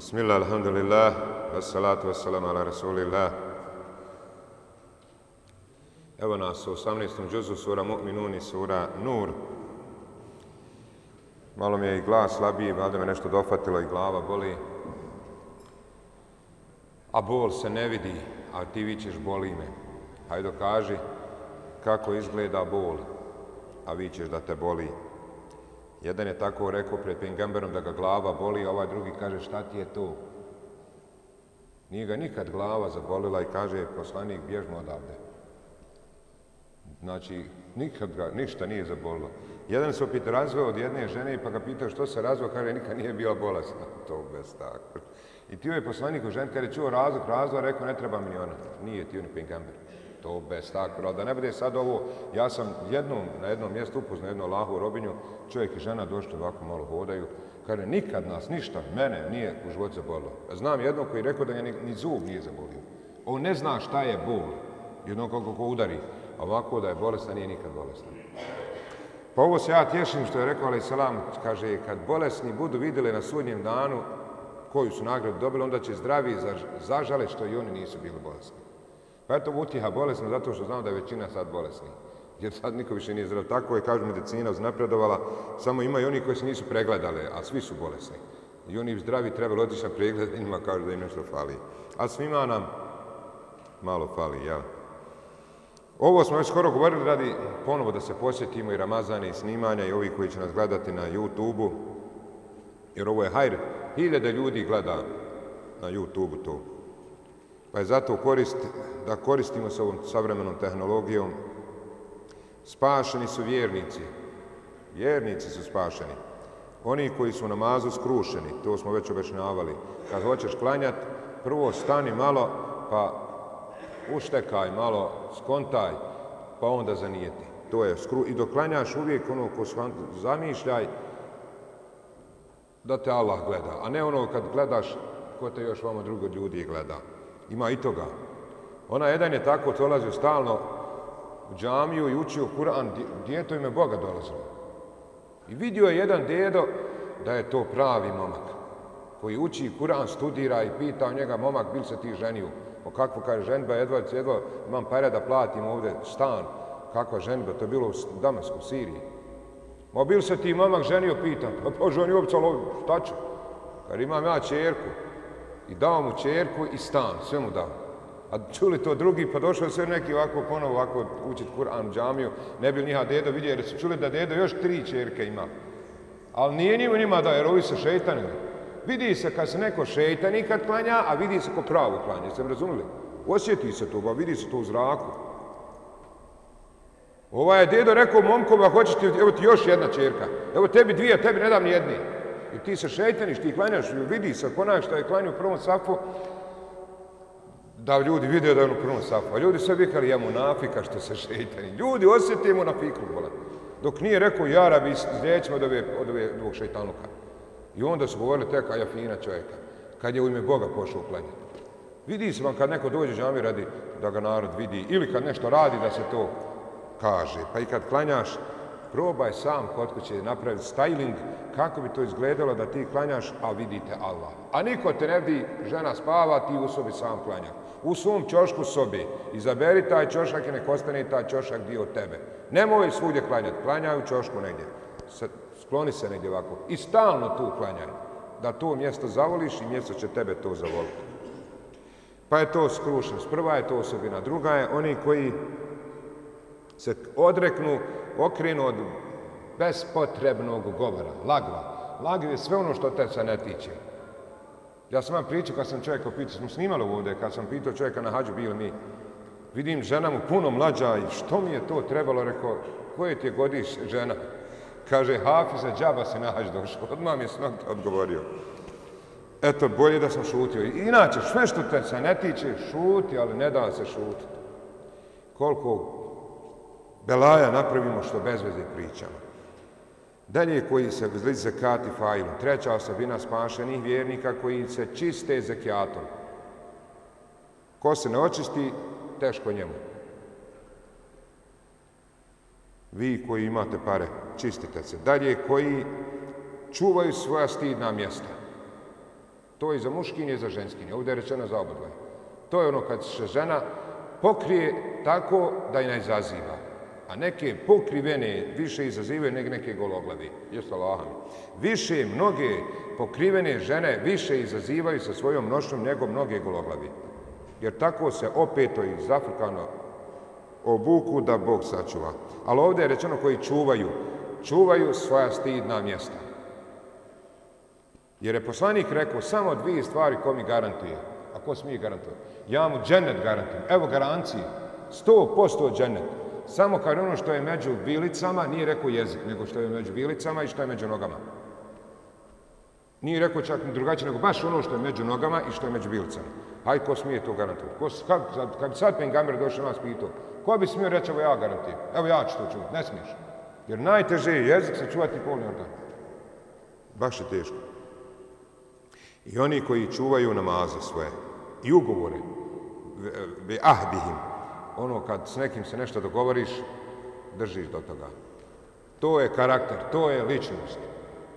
Bismillah, alhamdulillah, wassalatu wassalamu ala rasulillah. Evo nas u 18. džuzu sura Mu'minun i sura Nur. Malo mi je i glas slabiji, valjda me nešto dofatilo i glava boli. A bol se ne vidi, a ti vićeš boli me. Hajde kaži kako izgleda bol, a vićeš da te boli. Jedan je tako rekao pred pengamberom da ga glava boli, a ovaj drugi kaže šta ti je to? Nije ga nikad glava zabolila i kaže poslanik bježmo odavde. Znači, nikad ga ništa nije zabolilo. Jedan se opet razveo od jedne žene pa ga pitao što se razveo, kaže nikad nije bila bolesna. To bez tako. I ti je poslanik u žen, kada je čuo razlog, razlog, rekao ne treba mi ni ona. Nije ti ni pengamber to bez ali da ne bude sad ovo, ja sam jednom, na jednom mjestu upoznao jednu lahu robinju, čovjek i žena došli ovako malo hodaju, kaže, nikad nas ništa, mene nije u život zabolilo. Znam jednog koji rekao da ga ni, ni zub nije zabolio. On ne zna šta je bol, jednom kako ko udari, a ovako da je bolestan, nije nikad bolestan. Pa ovo se ja tješim što je rekao, ali salam, kaže, kad bolesni budu vidjeli na sudnjem danu koju su nagradu dobili, onda će zdravi zažale što i oni nisu bili bolesni. Pa eto to utjeha bolesna zato što znam da je većina sad bolesni. Jer sad niko više nije zdrav. Tako je, kažu, medicina uznapredovala. Samo ima i oni koji se nisu pregledali, a svi su bolesni. I oni zdravi trebali otići na pregled, njima kažu da im nešto fali. A svima nam malo fali, jel? Ovo smo već skoro govorili radi ponovo da se posjetimo i Ramazane i snimanja i ovi koji će nas gledati na YouTube-u. Jer ovo je hajr. Hiljade ljudi gleda na YouTube-u to. Pa je zato korist, da koristimo se ovom savremenom tehnologijom. Spašeni su vjernici. Vjernici su spašeni. Oni koji su namazu skrušeni, to smo već objašnjavali. Kad hoćeš klanjat, prvo stani malo, pa uštekaj malo, skontaj, pa onda zanijeti. To je skru... I dok klanjaš uvijek ono ko zamišljaj da te Allah gleda. A ne ono kad gledaš ko te još vama drugo ljudi gleda. Ima i toga. Ona jedan je tako dolazio stalno u džamiju i učio Kur'an, djeto ime Boga dolazilo. I vidio je jedan dedo da je to pravi momak koji uči Kur'an, studira i pita njega, momak, bil se ti ženio? O kakvo kaže ženba, jedva, jedva, imam pare da platim ovdje stan. Kakva ženba, to je bilo u Damasku, Siriji. Ma bil se ti momak ženio, pitam. Pa Bože, obca, je šta ću? Kad imam ja čerku, i dao mu čerku i stan, sve mu dao. A čuli to drugi, pa došao sve neki ovako ponovo ovako učit Kur'an džamiju, ne bi njiha dedo vidio, jer su čuli da dedo još tri čerke ima. Ali nije njima njima da, jer ovi su šeitani. Vidi se kad se neko šeitani kad klanja, a vidi se ko pravo klanja, ste razumili? Osjeti se to, ba vidi se to u zraku. Ovaj je dedo rekao momkom, a hoćeš ti, evo ti još jedna čerka. Evo tebi dvije, tebi ne dam ni jedni. I ti se šeitaniš, ti klanjaš, vidi se konak što je klanio u prvom safu, da ljudi vide da je u prvom safu. A ljudi sve vikali, ja mu nafika što se šeitani. Ljudi osjeti mu na fikru, bola. Dok nije rekao, ja rabi, zlijećima od ove, od ove dvog šeitanluka. I onda su govorili, teka ja fina čovjeka, kad je u ime Boga pošao klanjati. Vidi se vam kad neko dođe džami radi da ga narod vidi, ili kad nešto radi da se to kaže. Pa i kad klanjaš, probaj sam kod kuće napraviti styling kako bi to izgledalo da ti klanjaš, a vidite Allah. A niko te ne vidi, žena spava, ti u sobi sam klanja. U svom čošku sobi. Izaberi taj čošak i nek ostane taj čošak dio tebe. Nemoj svudje klanjati, klanjaj u čošku negdje. Skloni se negdje ovako. I stalno tu klanjaj. Da to mjesto zavoliš i mjesto će tebe to zavoliti. Pa je to skrušnost. Prva je to osobina. Druga je oni koji se odreknu okrenu od bespotrebnog govora, lagva. Lagva je sve ono što te se ne tiče. Ja sam vam pričao kad sam čovjeka pitao, smo snimali ovdje, kad sam pitao čovjeka na hađu bio mi, vidim žena mu puno mlađa i što mi je to trebalo, rekao, koje ti je godiš žena? Kaže, Hafiza, džaba se na hađ došao. Odmah mi je snog odgovorio. Eto, bolje da sam šutio. Inače, sve što te se ne tiče, šuti, ali ne da se šutiti. Koliko belaja napravimo što bez veze pričamo. Dalje koji se zli zekati fajlom. Treća osobina spašenih vjernika koji se čiste zekijatom. Ko se ne očisti, teško njemu. Vi koji imate pare, čistite se. Dalje koji čuvaju svoja stidna mjesta. To je za muškinje i za ženskinje. Ovdje je rečeno za obodvoje. To je ono kad se žena pokrije tako da je ne izaziva. A neke pokrivene više izazivaju nego neke gologlavi. Jesu Allahom. Više mnoge pokrivene žene više izazivaju sa svojom nošnjom nego mnoge gologlavi. Jer tako se opeto i zafrkano obuku da Bog sačuva. Ali ovdje je rečeno koji čuvaju. Čuvaju svoja stidna mjesta. Jer je poslanik rekao samo dvije stvari ko mi garantuje. A ko smije garantovati? Ja mu džennet garantujem. Evo garancije. Sto posto džennet. Samo kad ono što je među bilicama, nije rekao jezik, nego što je među bilicama i što je među nogama. Nije rekao čak drugačije, nego baš ono što je među nogama i što je među bilicama. Aj, ko smije to garantovati? Ko, kad, kad bi sad Pengamer došao nas pitao, ko bi smio reći, evo ja garantijem, Evo ja ću to čuvati. Ne smiješ. Jer najteže je jezik se čuvati polni organ. Baš je teško. I oni koji čuvaju namaze svoje i ugovore, bi ahbihim, ono kad s nekim se nešto dogovoriš, držiš do toga. To je karakter, to je ličnost.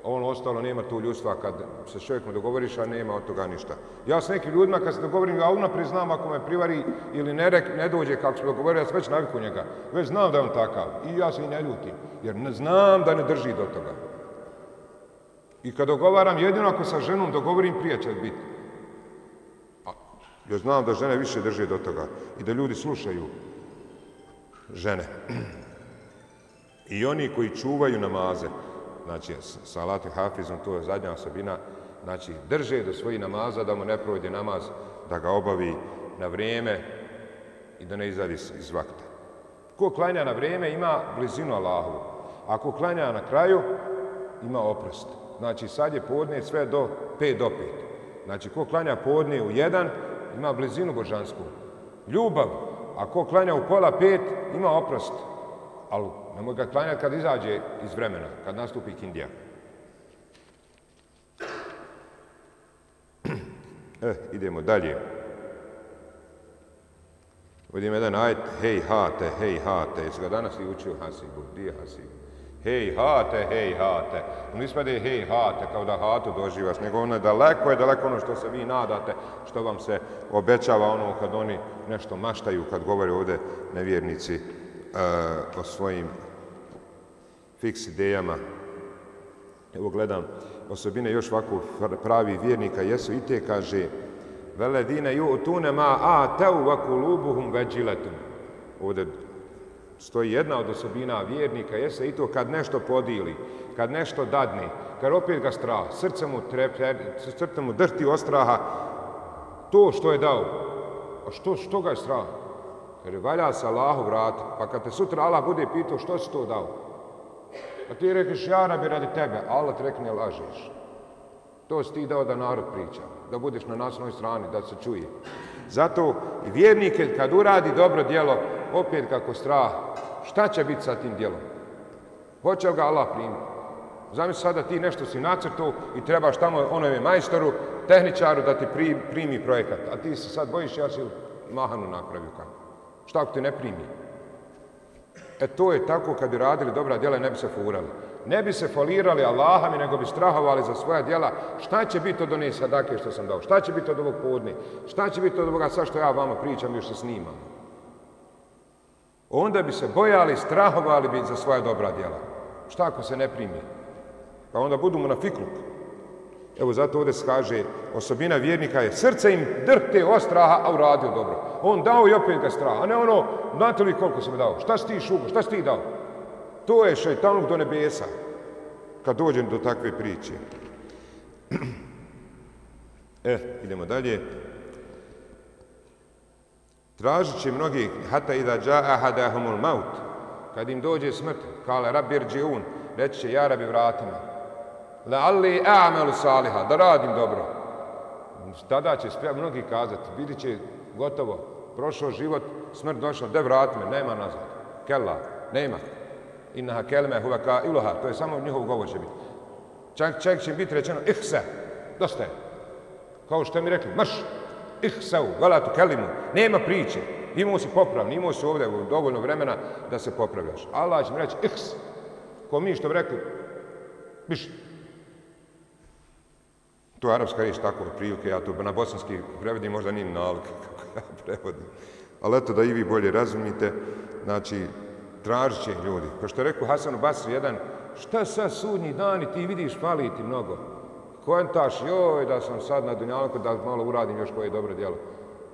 Ono ostalo nema tu ljudstva kad se s čovjekom dogovoriš, a nema od toga ništa. Ja s nekim ljudima kad se dogovorim, ja unaprijed znam ako me privari ili ne, rek, ne dođe kako se dogovorio, ja sam već naviku njega. Već znam da je on takav i ja se i ne ljutim, jer ne znam da ne drži do toga. I kad dogovaram, jedino ako sa ženom dogovorim, prije će biti. A, znam da žene više drže do toga i da ljudi slušaju žene. I oni koji čuvaju namaze, znači salatu hafizom, to je zadnja osobina, znači drže do svojih namaza da mu ne provodi namaz, da ga obavi na vrijeme i da ne izadi iz vakta. Ko klanja na vrijeme ima blizinu Allahu. Ako klanja na kraju, ima oprost. Znači sad je podne sve do 5 do 5. Znači ko klanja podne u 1, ima blizinu božansku. Ljubav, a ko klanja u pola pet, ima oprost. Ali nemoj ga klanjati kad izađe iz vremena, kad nastupi kindija. Eh, idemo dalje. Vidimo jedan ajt, hej hate, hej hate. Jesi ga danas i učio Hasibu? Di je Hasibu? Hej hate, hej hate. On ispade hej hate, kao da hatu doživaš, nego ono je daleko, je daleko ono što se vi nadate, što vam se obećava ono kad oni nešto maštaju, kad govore ovde nevjernici uh, o svojim fiks idejama. Evo gledam, osobine još ovako pravi vjernika jesu i te kaže veledine ju tune ma a teu vaku lubuhum veđiletum. Ovde stoji jedna od osobina vjernika, jeste i to kad nešto podili, kad nešto dadne, kad opet ga strah, srce mu, trepe, srce mu drti straha, to što je dao, a što, što ga je strah? Jer valja se Allahu vrat, pa kad te sutra Allah bude pitao što si to dao, a ti rekeš ja bi radi tebe, Allah te rekne lažeš. To si ti dao da narod priča, da budeš na nasnoj strani, da se čuje. Zato vjernike kad uradi dobro djelo, opet kako strah, šta će biti sa tim djelom? Hoće ga Allah primiti? Zamisli sada ti nešto si nacrtu i trebaš tamo onome majstoru, tehničaru da ti primi projekat, a ti se sad bojiš ja si mahanu napravio kako. Šta ako te ne primi? E to je tako kad bi radili dobra djela ne bi se furali. Ne bi se folirali Allahami, nego bi strahovali za svoja djela. Šta će biti od one sadake što sam dao? Šta će biti od ovog podne? Šta će biti od ovoga sad što ja vama pričam i još se snimam? Onda bi se bojali, strahovali bi za svoja dobra djela. Šta ako se ne primi? Pa onda budu mu na fikluk. Evo zato ovdje se kaže, osobina vjernika je srce im drte straha, a uradio dobro. On dao i opet ga straha, a ne ono, znate li koliko sam dao? Šta si ti šugo? Šta si ti dao? To je šeitanuk do nebesa, kad dođem do takve priče. e, idemo dalje. Tražit će mnogi, hata idha da dža ahadahumul maut, kad im dođe smrt, kale rabir džiun, reći će, ja rabi vratima, la alli a'melu saliha, da radim dobro. Tada će sve mnogi kazati, bili će gotovo, prošao život, smrt došla, de vrati me, nema nazad. Kella, nema. Innaha kelme huva ka iluha, to je samo njihov govor će biti. Čak, čak će biti rečeno, ihse, dosta je. Kao što mi rekli, mrš, ihsau, velatu kelimu, nema priče. Imao si popravni, imao si ovdje dovoljno vremena da se popravljaš. Allah će mi reći, ihs, ko mi što bi rekli, biš, To je arapska riječ tako prilike, ja to na bosanski prevodim, možda nije nalik kako ja prevodim. Ali eto da i vi bolje razumite, znači, tražit će ljudi. Kao što je rekao Hasan Basri, jedan, šta sad sudnji dan i ti vidiš fali ti mnogo. Kontaš, joj, da sam sad na Dunjalku, da malo uradim još koje dobro djelo.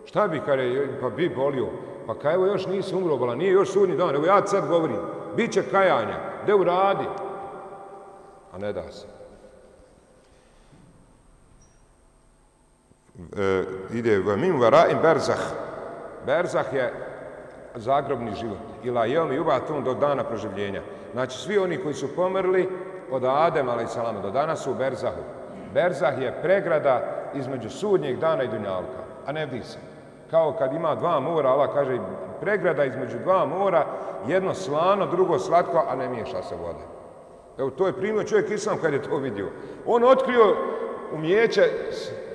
Šta bi, kare, pa bi bolio. Pa kaj evo još nisi umro, bola, nije još sudnji dan, evo ja sad govorim, bit će kajanja, gde uradi? A ne da se. E, ide v mim varaim berzah. Berzah je zagrobni život. Ila jel mi ubatum do dana proživljenja. Znači, svi oni koji su pomrli od Adem, ali i salama, do danas su u Berzahu. Berzah je pregrada između sudnjeg dana i dunjalka, a ne vidi kao kad ima dva mora, Allah kaže, pregrada između dva mora, jedno slano, drugo slatko, a ne miješa se voda. Evo, to je primio čovjek Islam kad je to vidio. On otkrio umjeće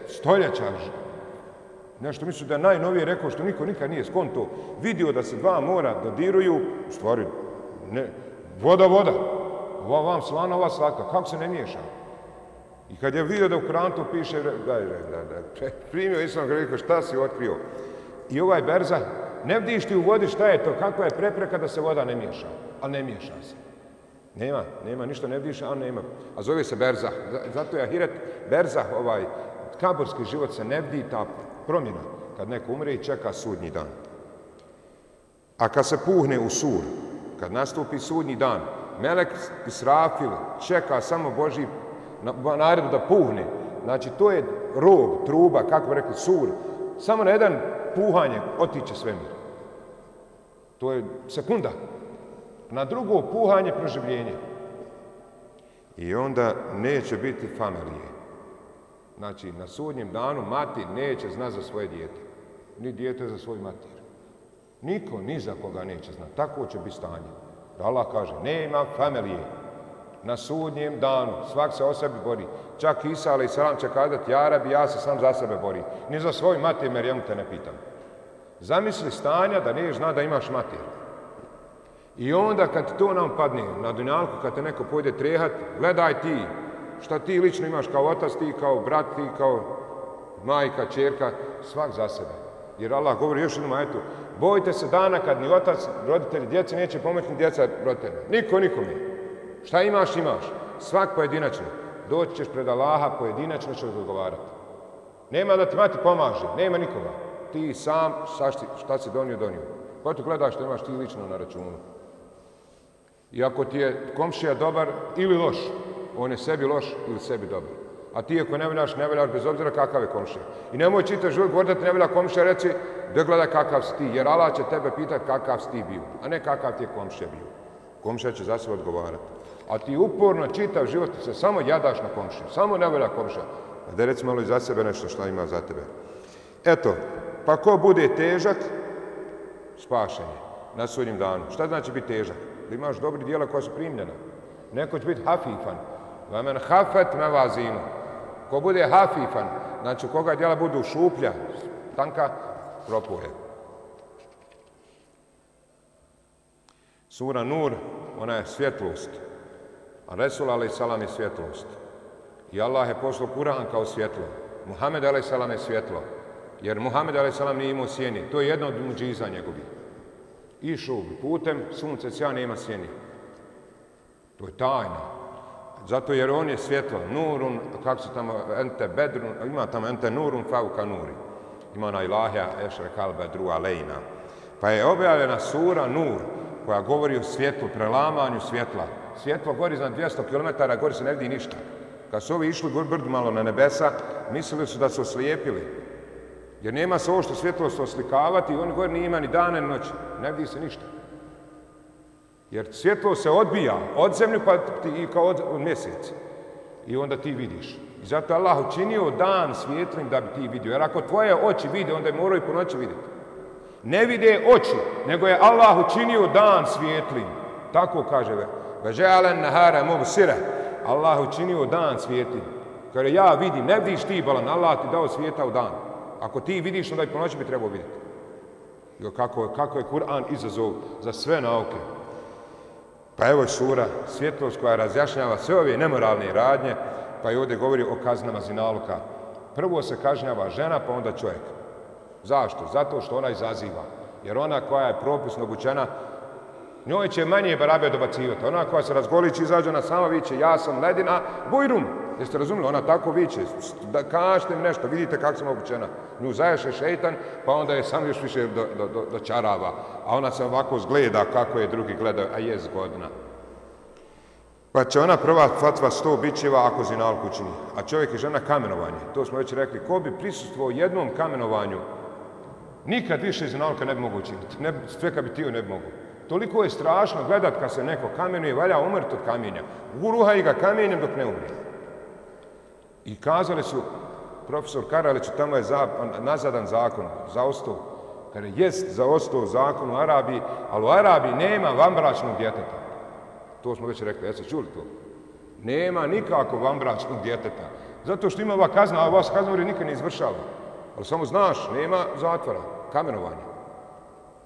stoljeća. Nešto mislim da je najnovije rekao što niko nikad nije skonto. Vidio da se dva mora dodiruju, u stvari, ne, voda, voda. Ova vam slana, ova slatka. Kako se ne miješa? I kad je vidio da u Kurantu piše, da, da, da, da, primio Islam, rekao, šta si otkrio? I ovaj berza, ne vidiš ti u vodi šta je to, kakva je prepreka da se voda ne miješa, a ne miješa se. Nema, nema, ništa ne vidiš, a nema. A zove se berza. Zato je Ahiret, berza, ovaj, kaborski život se ne vidi ta promjena. Kad neko umre i čeka sudnji dan. A kad se puhne u sur, kad nastupi sudnji dan, Melek Israfil čeka samo Boži naredu da puhne. Znači, to je rog, truba, kako bi rekli, sur. Samo na jedan puhanje otiče svemir. To je sekunda. Na drugo puhanje proživljenje. I onda neće biti familije. Znači, na sudnjem danu mati neće zna za svoje dijete. Ni dijete za svoj matir. Niko ni za koga neće zna. Tako će biti stanje. Da Allah kaže, nema familije na sudnjem danu. Svak se o sebi bori. Čak Isa, ali i salam će kazati, ja rabi, ja se sam za sebe bori. Ni za svoj mater, jer te ne pitam. Zamisli stanja da ne zna da imaš mater. I onda kad to nam padne na dunjalku, kad te neko pojde trehat, gledaj ti šta ti lično imaš kao otac, ti kao brat, ti kao majka, čerka, svak za sebe. Jer Allah govori još jednom ajetu, bojite se dana kad ni otac, roditelji, djece neće pomoći ni djeca roditelja. Niko, nikome. Šta imaš, imaš. Svak pojedinačno. Doći ćeš pred Allaha, pojedinačno ćeš odgovarati. Nema da ti mati pomaže, nema nikoga. Ti sam, sašti, šta si donio, donio. Pa Ko tu gledaš što imaš ti lično na računu? I ako ti je komšija dobar ili loš, on je sebi loš ili sebi dobar. A ti ako ne veljaš, ne veljaš bez obzira kakav je komšija. I nemoj čitav život, govoriti da ti ne velja komšija, reći da gledaj kakav si ti, jer Allah će tebe pitati kakav si ti bio, a ne kakav ti je komšija bio. Komšija će za sebe odgovarati a ti uporno čitav život se samo jadaš na komšiju, samo ne volja komšija. A da reci malo i za sebe nešto što ima za tebe. Eto, pa ko bude težak, spašen je na sudnjem danu. Šta znači biti težak? Da imaš dobri dijela koja su primljena. Neko će biti hafifan. Vamen hafet me vazinu. Ko bude hafifan, znači koga dijela budu šuplja, tanka, propuje. Sura Nur, ona je svjetlost. A Resul a.s. je svjetlost. I Allah je poslao Kur'an kao svjetlo. Muhammed a.s. je svjetlo. Jer Muhammed a.s. nije imao sjeni. To je jedno od muđiza njegovi. Išao bi putem, sunce sja nema sjeni. To je tajna. Zato jer on je svjetlo. Nurun, kako se tamo, ente bedrun, ima tamo ente nurun fauka nuri. Ima na ilahja ešre kalbe drua lejna. Pa je objavljena sura Nur, koja govori o svjetlu, prelamanju svjetla svjetlo gori za 200 km, gori se ne vidi ništa. Kad su ovi išli brdu malo na nebesa, mislili su da su oslijepili. Jer nema se ovo što svjetlo se oslikavati i oni gori nije ima ni dana ni noći. Ne vidi se ništa. Jer svjetlo se odbija od zemlju pa ti, i kao od, od mjesec. I onda ti vidiš. I zato Allah učinio dan svjetlim da bi ti vidio. Jer ako tvoje oči vide, onda je moraju po noći vidjeti. Ne vide oči, nego je Allah učinio dan svjetlim. Tako kaže ve. Vežalen nahara mubsira. Allah učinio dan svijetlim. Kada ja vidim, ne vidiš ti balan, Allah ti dao svijeta u dan. Ako ti vidiš, onda i po noći bi trebao vidjeti. Jo, kako, kako je Kur'an izazov za sve nauke. Pa evo je sura, svjetlost koja razjašnjava sve ove nemoralne radnje, pa i ovdje govori o kaznama zinaluka. Prvo se kažnjava žena, pa onda čovjek. Zašto? Zato što ona izaziva. Jer ona koja je propisno obučena, njoj će manje barabe dobacivati. Ona koja se razgoliči, izađe na sama viće, ja sam ledina, bujrum. Jeste razumili? Ona tako viće. Da kažete mi nešto, vidite kako sam obučena. Nju zaješe šeitan, pa onda je sam još više do, do, do, do čarava. A ona se ovako zgleda kako je drugi gledaju, a je zgodna. Pa će ona prva fatva sto bićeva ako zinalku čini. A čovjek i žena kamenovanje. To smo već rekli. Ko bi prisustuo jednom kamenovanju, nikad više zinalka ne bi mogu učiniti. Ne, sve kad bi tio ne bi mogu. Toliko je strašno gledat kad se neko kamenuje, valja umrt od kamenja. Uruhaj ga kamenjem dok ne umri. I kazali su, profesor Karalić, tamo je za, nazadan zakon, za ostao, kada jest za ostao zakon u Arabiji, ali u Arabiji nema vambračnog djeteta. To smo već rekli, jeste čuli to? Nema nikako vambračnog djeteta. Zato što ima ova kazna, a ova kazna nikad ne izvršava. Ali samo znaš, nema zatvora, kamenovanja.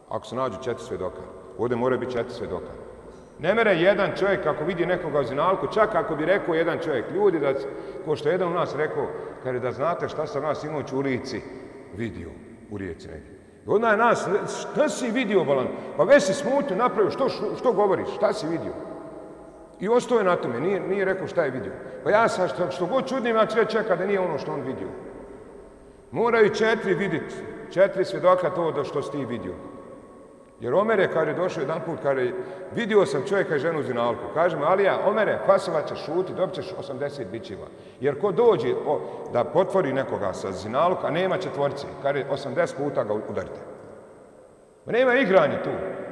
Ako se nađu četiri svedoka. Ovdje mora biti četiri svedoka. Ne mere jedan čovjek ako vidi nekoga u zinalku, čak ako bi rekao jedan čovjek, ljudi, da, ko što jedan u nas rekao, kada da znate šta sam nas imao u ulici, vidio u rijeci negdje. I onda je nas, šta si vidio, Balan? Pa već si smutno napravio, što, što, što govoriš, šta si vidio? I ostao je na tome, nije, nije rekao šta je vidio. Pa ja sam što, što god čudnim, ja će čeka da nije ono što on vidio. Moraju četiri vidjeti, četiri svjedoka to da što si ti vidio. Jer Omer je, kaže, došao jedan put, kaže, vidio sam čovjeka i ženu u zinalku, kaže mu, Alija, Omere, pasova ćeš šuti, dobit ćeš 80 bićiva. Jer ko dođe o, da potvori nekoga sa zinalku, a nema četvorci, kaže, 80 puta ga udarite. Nema igranje tu.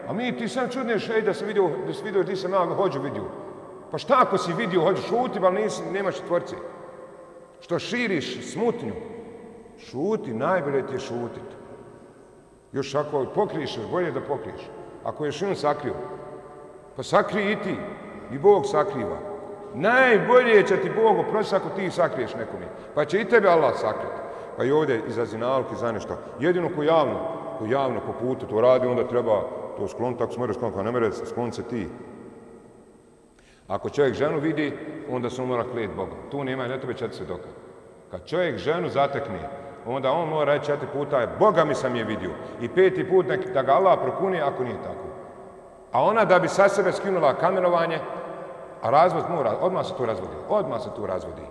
A mi ti sam čudneš, ej, da se vidio, da se vidio, ti sam ja hođu vidio. Pa šta ako si vidio, hođu šuti, ali nisi, nema četvorci. Što širiš smutnju, šuti, najbolje ti je šutiti. Još ako pokriješ, bolje da pokriješ. Ako je šun sakrio, pa sakri i ti. I Bog sakriva. Najbolje će ti Bog oprostiti ako ti sakriješ nekome. Pa će i tebe Allah sakriti. Pa i ovdje izlazi nalog i za nešto. Jedino ko javno, ko javno po putu to radi, onda treba to skloniti, ako se mora skloniti, ne mora skloniti se ti. Ako čovjek ženu vidi, onda se mora klijeti Boga. Tu nema, ne tebe četiri svedoka. Kad čovjek ženu zatekne, onda on mora reći četiri puta, Boga mi sam je vidio. I peti put nek, da ga Allah prokuni ako nije tako. A ona da bi sa sebe skinula kamenovanje, a razvod mora, odmah se tu razvodi. Odmah se tu razvodi.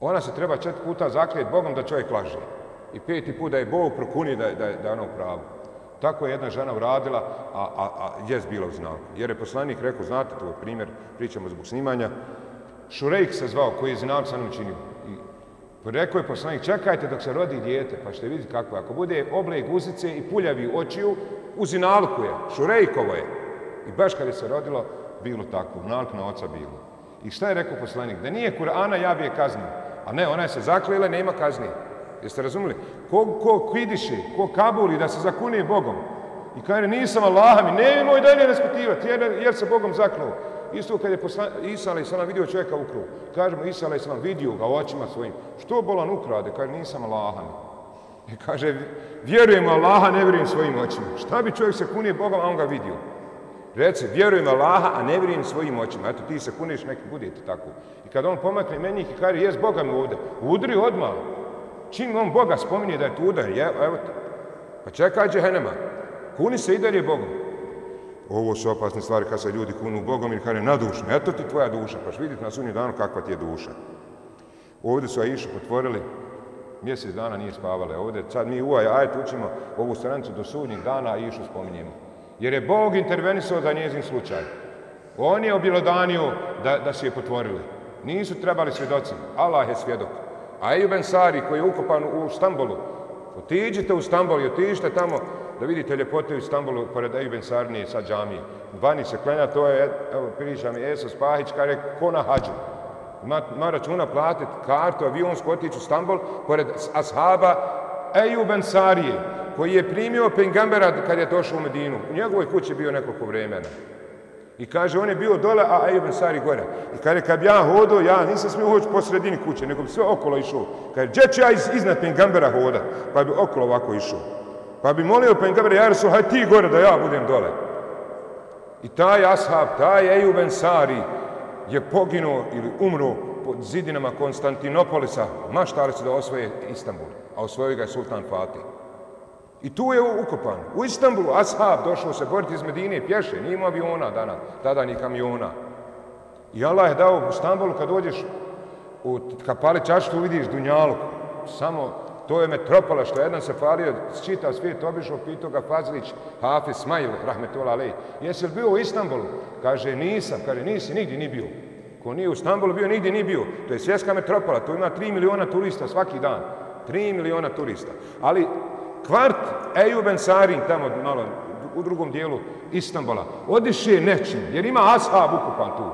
Ona se treba četiri puta zakljeti Bogom da čovjek laže. I peti put da je Bog prokuni da, da, da je ona u pravu. Tako je jedna žena uradila, a, a, a jes bila u znaku. Jer je poslanik rekao, znate, to primjer, pričamo zbog snimanja, Šurejk se zvao, koji je znaku sa nam učinio. Rekao je poslanik, čekajte dok se rodi dijete, pa ćete vidjeti kako je. Ako bude oblej guzice i puljavi očiju, uzinalku je, šurejkovo je. I baš kad je se rodilo, bilo tako, nalk na oca bilo. I šta je rekao poslanik? Da nije Kur'ana, ja bi je kaznio. A ne, ona je se zaklila, nema kazni. Jeste razumili? Ko, ko kvidiše, ko kabuli da se zakunije Bogom. I kaže, nisam Allah, mi ne moj dalje raspitivati, jer, jer se Bogom zaknuo. Isto kad je posla, Isa alaih salam vidio čovjeka ukru. Kažemo, Isa alaih salam vidio ga očima svojim. Što bolan ukrade? Kaže, nisam Allahan. I e, kaže, vjerujem Allaha, ne vjerujem svojim očima. Šta bi čovjek se kunio Bogom, a on ga vidio? Reci, vjerujem Allaha, a ne vjerujem svojim očima. Eto, ti se kuniš, neki budete tako. I kad on pomakne meni i kaže, jes Boga mi ovdje, udri odmah. Čim on Boga spominje da je tu udar, je, evo te. Pa čekaj, Džehenema, kuni se i dalje Bogom ovo su opasne stvari kad se ljudi kunu Bogom i kaže nadušno, eto ti tvoja duša, pa vidjeti na sunji danu kakva ti je duša. Ovdje su Aisha potvorili, mjesec dana nije spavale ovdje, sad mi uvaj, ajte učimo ovu stranicu do sudnjih dana, Aisha spominjemo. Jer je Bog intervenisao za njezin slučaj. On je objelodanio da, da su je potvorili. Nisu trebali svjedoci, Allah je svjedok. A Ejuben Sari koji je ukopan u Stambolu, otiđite u Stambol i otiđite tamo da vidite ljepote u Istanbulu, pored Ejben Sarnije, sa džamije. Vani se klanja, to je, evo, priča mi Esos Pahić, kare, ko na hađu. Ima, ima računa platiti kartu, avionsku, otići u Stambol, pored ashaba Ejuben Sarije, koji je primio pengambera kad je došao u Medinu. U njegovoj kući bio nekoliko vremena. I kaže, on je bio dole, a Ejuben Sari gore. I kaže, kad bi ja hodao, ja nisam smio hoći po sredini kuće, nego bi sve okolo išao. Kaže, gdje ću ja iz, iznad pengambera hoda? Pa bi okolo ovako išao. Pa bi molio pengabre, ja haj hajde ti gore da ja budem dole. I taj ashab, taj Ejub Ensari je poginuo ili umro pod zidinama Konstantinopolisa maštali su da osvoje Istanbul, a osvojio ga je Sultan Fatih. I tu je ukopan. U Istanbulu Ashab došao se boriti iz Medine pješe, nije imao aviona dana, tada ni kamiona. I Allah je dao u Istanbulu kad dođeš u kapali čaštu vidiš Dunjalu, samo to je metropola što jedan se falio, čita svijet, obišao, pitao ga Fazlić, Hafiz, Smajl, Rahmetullah Ali, jesi li bio u Istanbulu? Kaže, nisam, kaže, nisi, nigdje ni bio. Ko nije u Istanbulu bio, nigdje ni bio. To je svjetska metropola, to ima 3 miliona turista svaki dan. 3 miliona turista. Ali kvart Ejuben Sarin, tamo malo u drugom dijelu Istanbula, odiše nečim, jer ima ashab ukupan tu.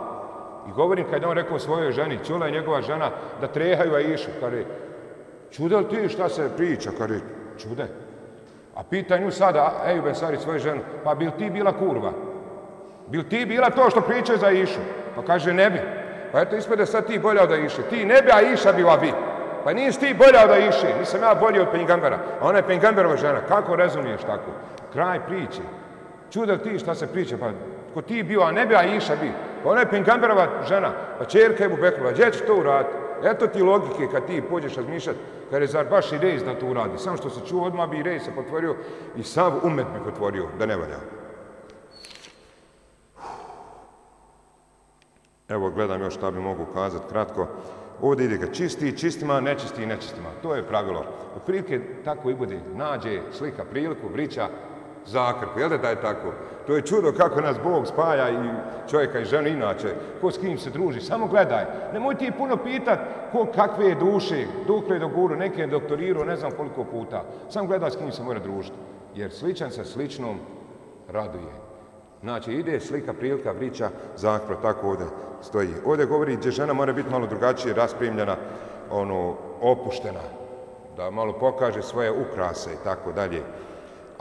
I govorim kad on rekao svojoj ženi, čula je njegova žena da trehaju, a išu, kaže, čude li ti šta se priča, kaže, čude. A pita nju sada, Ejuben Sarin svoju ženu, pa bil ti bila kurva? Bil ti bila to što pričaju za išu? Pa kaže, ne bi. Pa eto, ispade sad ti bolja da iše. Ti ne bi, a iša bila bi. Pa nisi ti bolja da iše, nisam ja bolji od Pengambera. A ona je Pengamberova žena, kako razumiješ tako? Kraj priče. Čuda ti šta se priča, pa ko ti bio, a ne bi, a iša bi. Pa ona je Pengamberova žena, pa čerka je Bubekrova, gdje će to uraditi? Eto ti logike kad ti pođeš razmišljati, kad je zar baš i rejs da to uradi. Samo što se čuo, odmah bi i rejs se potvorio i sav umet bi potvorio, da ne valja. Evo, gledam još šta bi mogu kazati kratko. Ovdje ide ga čisti, čistima, nečisti i nečistima. To je pravilo. U prilike tako i bude. Nađe slika priliku, vrića zakrku. Jel da je tako? To je čudo kako nas Bog spaja i čovjeka i ženu inače. Ko s kim se druži. Samo gledaj. Nemoj ti puno pitat ko kakve je duše, dukle do guru, neke je doktorirao, ne znam koliko puta. Samo gledaj s kim se mora družiti. Jer sličan sa sličnom raduje. Znači, ide slika, prilika, vrića, zakro, tako ovdje stoji. Ovdje govori gdje žena mora biti malo drugačije raspremljena, ono, opuštena, da malo pokaže svoje ukrase i tako dalje.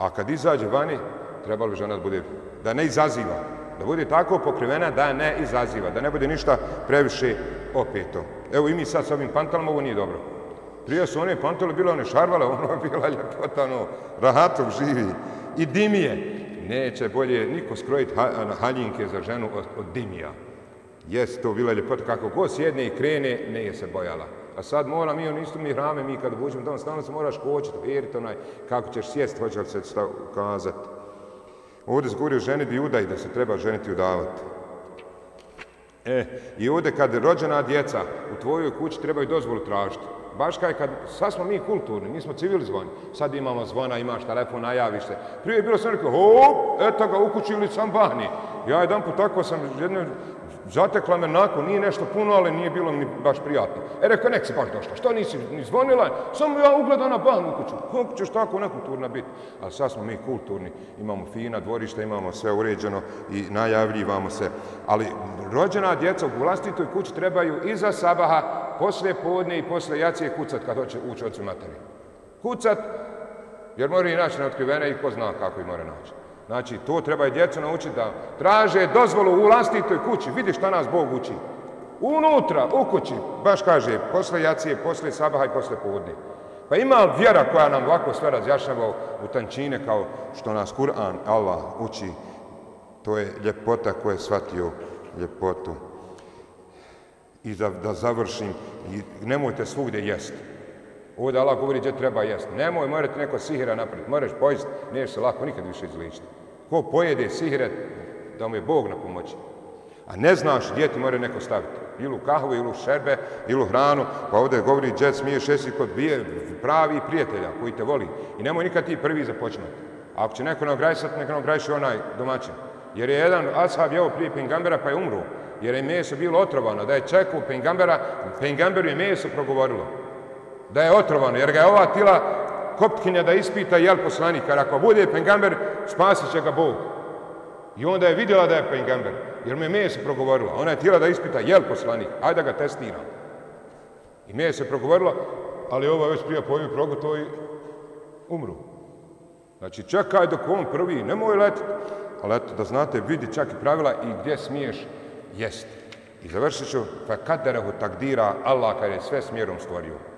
A kad izađe vani, trebalo bi žena da bude, da ne izaziva, da bude tako pokrivena da ne izaziva, da ne bude ništa previše opeto. Evo i mi sad s ovim pantalom, ovo nije dobro. Prije su one pantale bile one šarvale, ono je bila ljepota, ono, rahatov živi. I dimije, neće bolje niko skrojiti haljinke za ženu od, od dimija. Jes, to bila ljepota. Kako ko sjedne i krene, ne je se bojala. A sad mora mi, on isto mi hrame, mi kad buđemo tamo, stalno se moraš kočiti, vjeriti onaj, kako ćeš sjest, hoće li se šta ukazati. Ovdje se govori o ženitbi udaj, da se treba ženiti i udavati. E, i ovdje kad rođena djeca u tvojoj kući trebaju dozvolu tražiti. Baš kaj kad, sad smo mi kulturni, mi smo civilizovani. Sad imamo zvona, imaš telefon, najaviš se. Prije je bilo sam rekao, hop, eto ga u kući ili sam vani. Ja jedan put tako sam jedno, zatekla me nakon, nije nešto puno, ali nije bilo mi baš prijatno. E, rekao, nek si baš došla, što nisi ni zvonila, samo ja ugledao na ban u kuću, kako ćeš tako nekulturna biti? Ali sad smo mi kulturni, imamo fina dvorišta, imamo sve uređeno i najavljivamo se. Ali rođena djeca u vlastitoj kući trebaju iza sabaha, posle podne i posle jacije kucat kad hoće ući ocu materi. Kucat, jer mora i naći neotkrivene i ko zna kako ih mora naći. Znači, to treba i djecu naučiti da traže dozvolu u vlastitoj kući. Vidi šta nas Bog uči. Unutra, u kući, baš kaže, posle jacije, posle sabaha i posle povodne. Pa ima vjera koja nam ovako sve razjašnjava u tančine kao što nas Kur'an, Allah, uči. To je ljepota koja je shvatio ljepotu. I da, da završim, i nemojte svugdje jesti. Ovdje Allah govori gdje treba jesti. Nemoj, morate neko sihira napraviti. Moraš pojesti, niješ se lako nikad više izličiti. Ko pojede sihire, da mu je Bog na pomoći. A ne znaš gdje ti mora neko staviti. Ili u kahvu, ili u šerbe, ili u hranu. Pa ovdje govori gdje smiješ jesi kod bije pravi prijatelja koji te voli. I nemoj nikad ti prvi započnati. A ako će neko nagrajsati, neka nagrajši onaj domaćin. Jer je jedan ashab jeo prije pengambera pa je umruo. Jer je meso bilo otrovano. Da je čekao pengambera, pengamberu je meso progovorilo da je otrovano, jer ga je ova tila koptkinja da ispita jel poslanik, jer ako bude pengamber, spasit će ga Bog. I onda je vidjela da je pengamber, jer me je se progovorila. Ona je tila da ispita jel poslanik, ajde da ga testira. I me je se progovorila, ali ovo je već prije pojmi progotovo i umru. Znači, čekaj dok on prvi, nemoj letiti. Ali eto, da znate, vidi čak i pravila i gdje smiješ jesti. I završit ću, fa kaderehu takdira Allah kad je sve smjerom stvorio.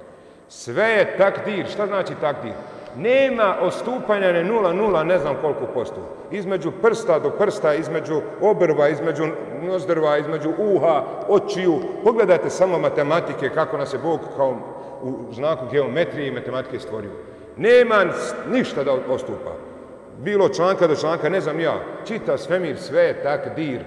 Sve je takdir. Šta znači takdir? Nema ostupanja ne nula, nula, ne znam koliko posto. Između prsta do prsta, između obrva, između nozdrva, između uha, očiju. Pogledajte samo matematike kako nas je Bog kao u znaku geometrije i matematike stvorio. Nema ništa da ostupa. Bilo članka do članka, ne znam ja, čita svemir, sve je takdir.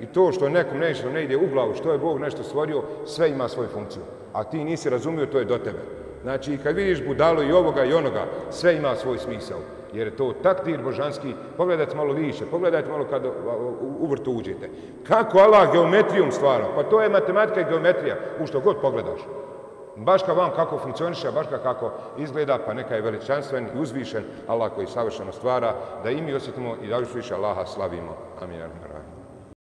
I to što nekom nešto ne ide u glavu, što je Bog nešto stvorio, sve ima svoju funkciju. A ti nisi razumio, to je do tebe. Znači, kad vidiš budalo i ovoga i onoga, sve ima svoj smisao. Jer je to taktir božanski. Pogledajte malo više, pogledajte malo kad u vrtu uđete. Kako Allah geometrijom stvara? Pa to je matematika i geometrija, u što god pogledaš. Baš kao vam kako funkcioniše, baš kako izgleda, pa neka je veličanstven i uzvišen Allah koji savršeno stvara, da i mi osjetimo i da više Allaha slavimo. Amin.